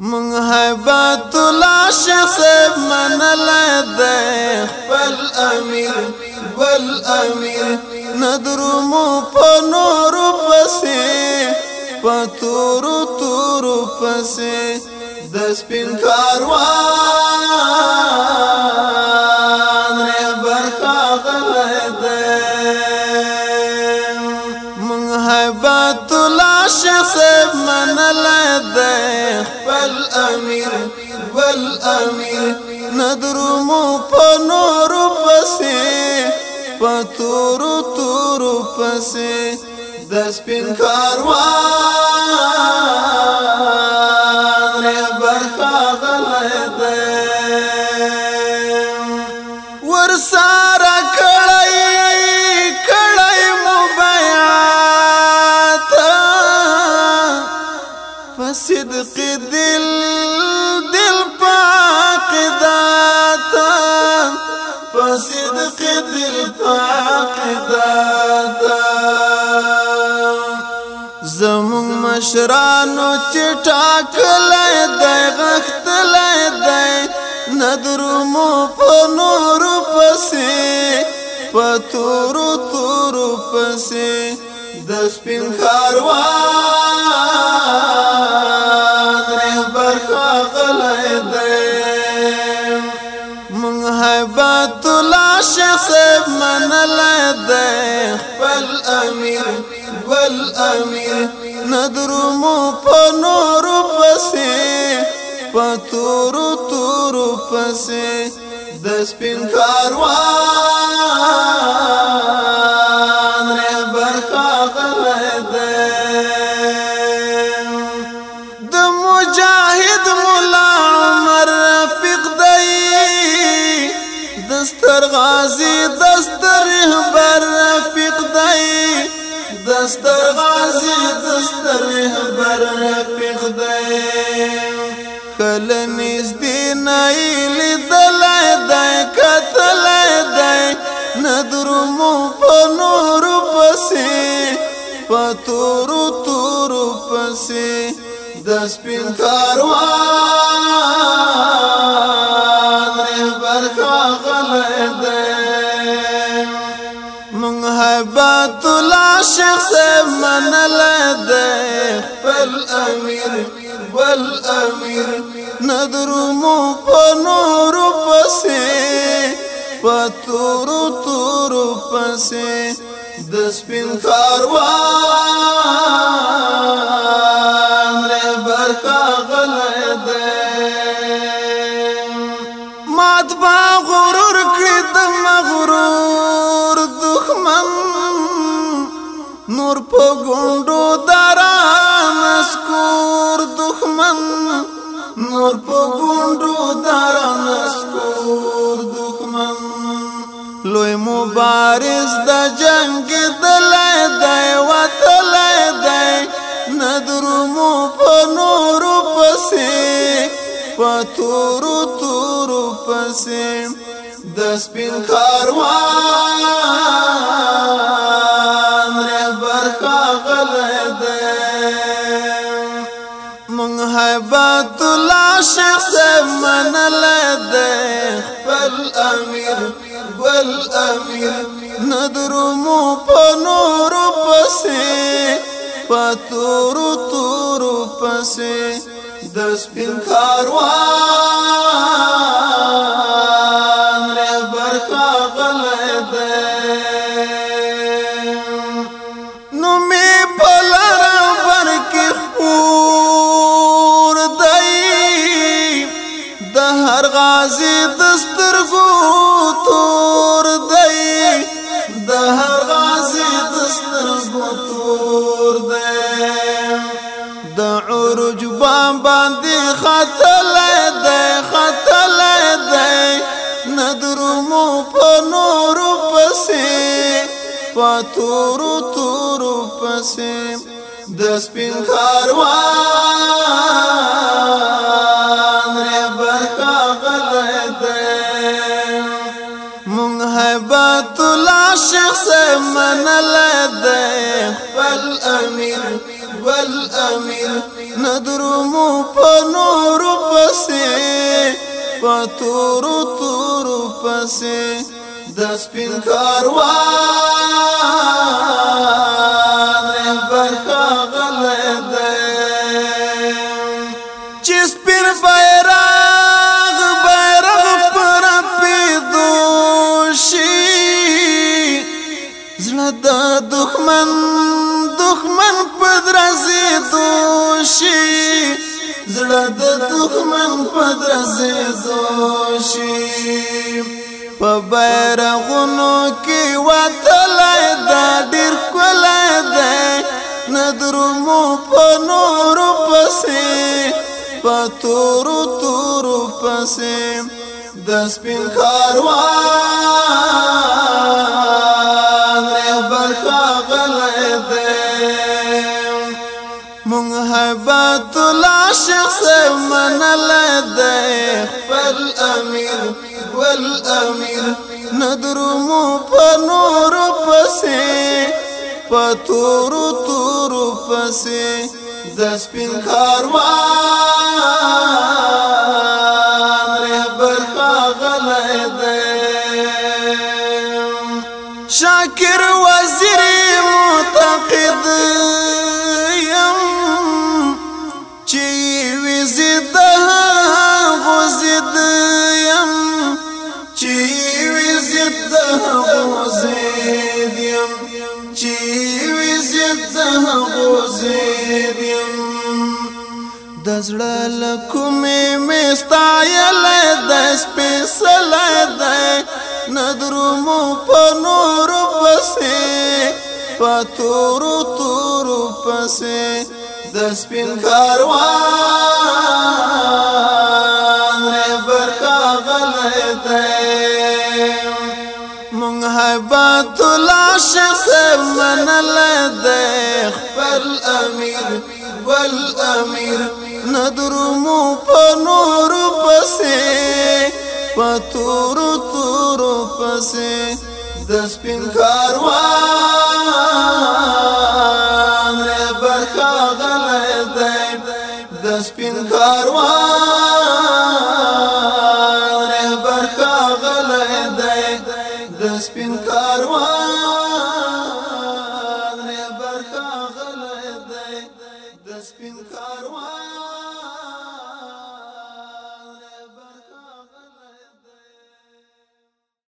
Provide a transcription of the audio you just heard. منحبت الله شخص من لده بل امیر بل امیر ندرو مو پنور پسې پتور تور پسې د سپین کاروان نه برخه غلده الله شخص من لده امیر بل امیر ندرو مو پنور پسې پتور تور پسې د سپین کاروان فصدق دل دل پاک داتا فصدق دل پاک داتا زمون مشرانو چې ټاکلې دی غختلې دی ندرو مو په نور پسې پتور تور پسې د سپین خاروان مو په نور پسې په تور تور پسې د سپین کاروان نه برخه غلې ده د مجاهد مولا عمر رفیق دی دستر غازی دستر رهبر رفیق دی دستر غازی دستر سر رفیق دی کل نږدې نه لیدلای دی کتلای دی ندرو مو په نور پسې پتورو تورو پسې د سپین کاروان رهبر خاغلی دی منحبت الله شیخ صاحب منلی دی خپل امیر بل امیر ندرو مو په نور پسې پتورو تور پسې د سپین کاروان ر برخه غلې ده مات با غرور کړې د مغرور دښمن نور په ګوندو دارا نور په ګوندو دران سکور دښمن لوی مبارز د جنگ دلای دی وتلای دی ندرو مو په نور پسې پتورو تورو پسې د سپین کاروان رهبر خاغل دی هیبت الله شخص من منل دے خپل امیر ندرو مو بنور نور پسې پتور تور دس د سپین غازی دسترګو تور دی د هر غازی دسترګو تور دی د عروج بام باندې خطل دی خطل دی ندرمو په نور پسې پاتورو تورو پسې د سپین کاروان شخص من لدي والأمير والأمير ندرم فنور بسي فطور طور بسي دس بن كاروان د دخمن دخمن پدرسي دوشي زړه د دخمن پدرسي دوشي په بیرغونو کې وتلای دا ډیر کولای دی ندرو مو په نورو پسې په تورو تورو پسې د سپین کاروان ښاغلی دی مونږ هیبت الله شیخ صاحب منلی دی خپل امیر ول امیر ندرو مو په نور پسې شاکر وزیر معتقد یم چې وزید غزید یم چې وزید غزید یم چې وزید غزید یم د زړه لکمه مستایل د سپېڅلې د ندرمو پنو پتورو تورو پسې د سپین کاروان برکا غلې منحبت الله شخص من لده خپل امیر والامیر ندرمو په نور پسې پتورو تورو پسې د سپین کاروان کاروان ری برخا غلی دی د سپین کاروان ری برخا غلی دی د سپین کاروان